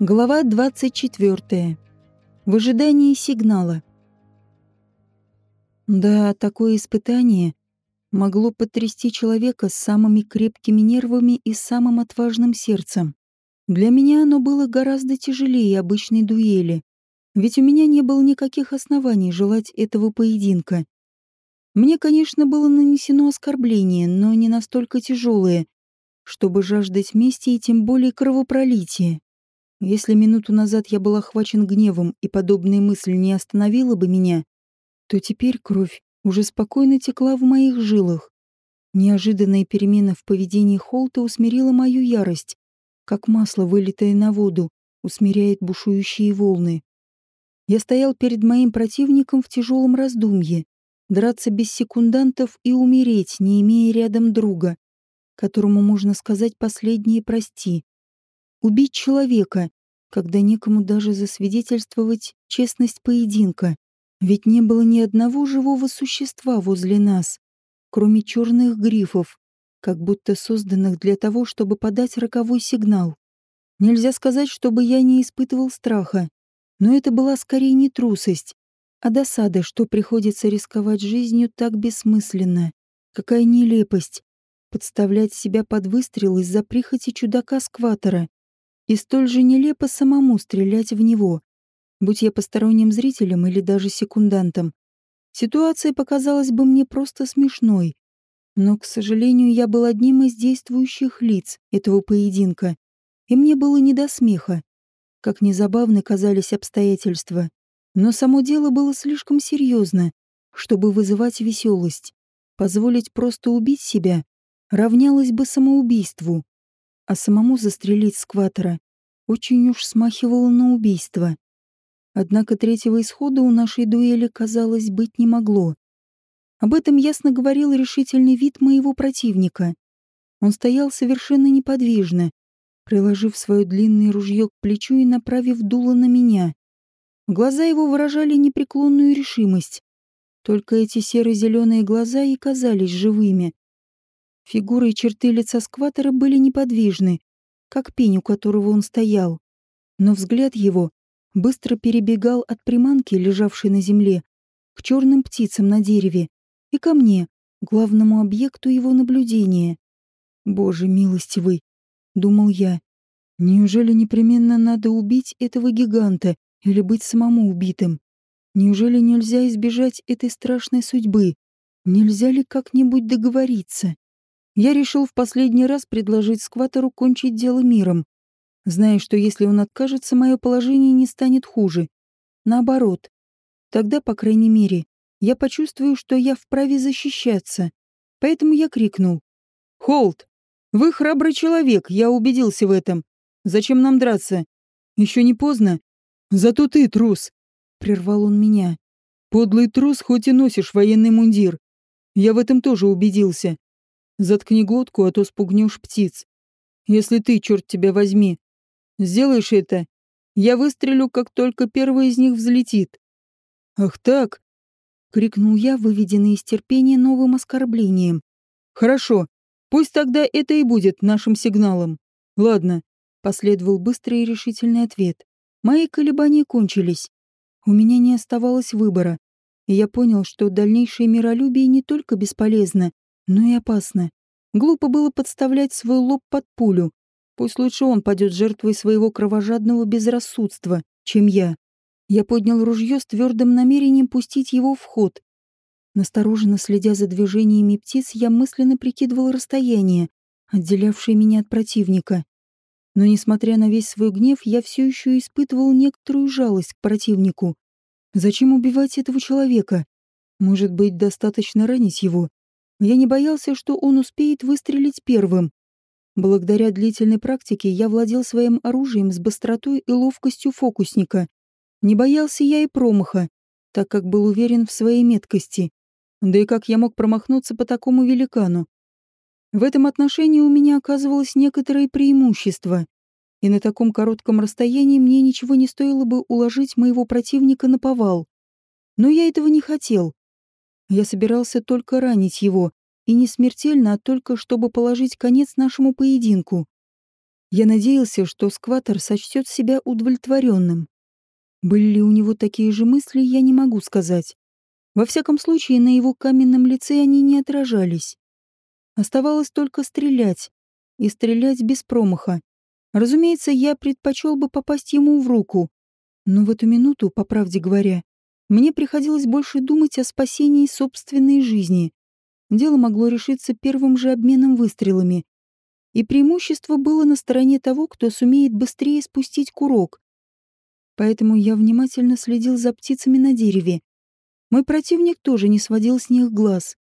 Глава 24. В ожидании сигнала. Да, такое испытание могло потрясти человека с самыми крепкими нервами и самым отважным сердцем. Для меня оно было гораздо тяжелее обычной дуэли, ведь у меня не было никаких оснований желать этого поединка. Мне, конечно, было нанесено оскорбление, но не настолько тяжелое, чтобы жаждать мести и тем более кровопролития. Если минуту назад я был охвачен гневом и подобная мысль не остановила бы меня, то теперь кровь уже спокойно текла в моих жилах. Неожиданная перемена в поведении Холта усмирила мою ярость, как масло, вылитое на воду, усмиряет бушующие волны. Я стоял перед моим противником в тяжелом раздумье, драться без секундантов и умереть, не имея рядом друга, которому можно сказать последнее «прости». Убить человека, когда некому даже засвидетельствовать честность поединка. Ведь не было ни одного живого существа возле нас, кроме черных грифов, как будто созданных для того, чтобы подать роковой сигнал. Нельзя сказать, чтобы я не испытывал страха, но это была скорее не трусость, а досада, что приходится рисковать жизнью так бессмысленно. Какая нелепость подставлять себя под выстрел из-за прихоти чудака-скватера. И столь же нелепо самому стрелять в него, будь я посторонним зрителем или даже секундантом. Ситуация показалась бы мне просто смешной. Но, к сожалению, я был одним из действующих лиц этого поединка, и мне было не до смеха. Как незабавны казались обстоятельства. Но само дело было слишком серьезно, чтобы вызывать веселость. Позволить просто убить себя равнялось бы самоубийству а самому застрелить скватера очень уж смахивало на убийство. Однако третьего исхода у нашей дуэли, казалось, быть не могло. Об этом ясно говорил решительный вид моего противника. Он стоял совершенно неподвижно, приложив свое длинное ружье к плечу и направив дуло на меня. Глаза его выражали непреклонную решимость. Только эти серо-зеленые глаза и казались живыми, Фигура и черты лица скватера были неподвижны, как пень, у которого он стоял. Но взгляд его быстро перебегал от приманки, лежавшей на земле, к черным птицам на дереве и ко мне, главному объекту его наблюдения. «Боже милостивый!» — думал я. «Неужели непременно надо убить этого гиганта или быть самому убитым? Неужели нельзя избежать этой страшной судьбы? Нельзя ли как-нибудь договориться?» Я решил в последний раз предложить скватору кончить дело миром, зная, что если он откажется, мое положение не станет хуже. Наоборот. Тогда, по крайней мере, я почувствую, что я вправе защищаться. Поэтому я крикнул. «Холт! Вы храбрый человек, я убедился в этом. Зачем нам драться? Еще не поздно? Зато ты трус!» Прервал он меня. «Подлый трус, хоть и носишь военный мундир. Я в этом тоже убедился. Заткни глотку, а то спугнешь птиц. Если ты, черт тебя возьми, сделаешь это, я выстрелю, как только первый из них взлетит. Ах так! крикнул я, выведенный из терпения новым оскорблением. Хорошо, пусть тогда это и будет нашим сигналом. Ладно, последовал быстрый и решительный ответ. Мои колебания кончились. У меня не оставалось выбора, и я понял, что дальнейшее миролюбие не только бесполезно, но и опасно. Глупо было подставлять свой лоб под пулю. Пусть лучше он падет жертвой своего кровожадного безрассудства, чем я. Я поднял ружье с твердым намерением пустить его в ход. Настороженно следя за движениями птиц, я мысленно прикидывал расстояние, отделявшее меня от противника. Но, несмотря на весь свой гнев, я все еще испытывал некоторую жалость к противнику. Зачем убивать этого человека? Может быть, достаточно ранить его, я не боялся, что он успеет выстрелить первым. Благодаря длительной практике я владел своим оружием с быстротой и ловкостью фокусника. Не боялся я и промаха, так как был уверен в своей меткости. Да и как я мог промахнуться по такому великану? В этом отношении у меня оказывалось некоторое преимущество, и на таком коротком расстоянии мне ничего не стоило бы уложить моего противника на повал. Но я этого не хотел. Я собирался только ранить его, и не смертельно, а только чтобы положить конец нашему поединку. Я надеялся, что скватер сочтет себя удовлетворенным. Были ли у него такие же мысли, я не могу сказать. Во всяком случае, на его каменном лице они не отражались. Оставалось только стрелять. И стрелять без промаха. Разумеется, я предпочел бы попасть ему в руку. Но в эту минуту, по правде говоря, мне приходилось больше думать о спасении собственной жизни. Дело могло решиться первым же обменом выстрелами. И преимущество было на стороне того, кто сумеет быстрее спустить курок. Поэтому я внимательно следил за птицами на дереве. Мой противник тоже не сводил с них глаз.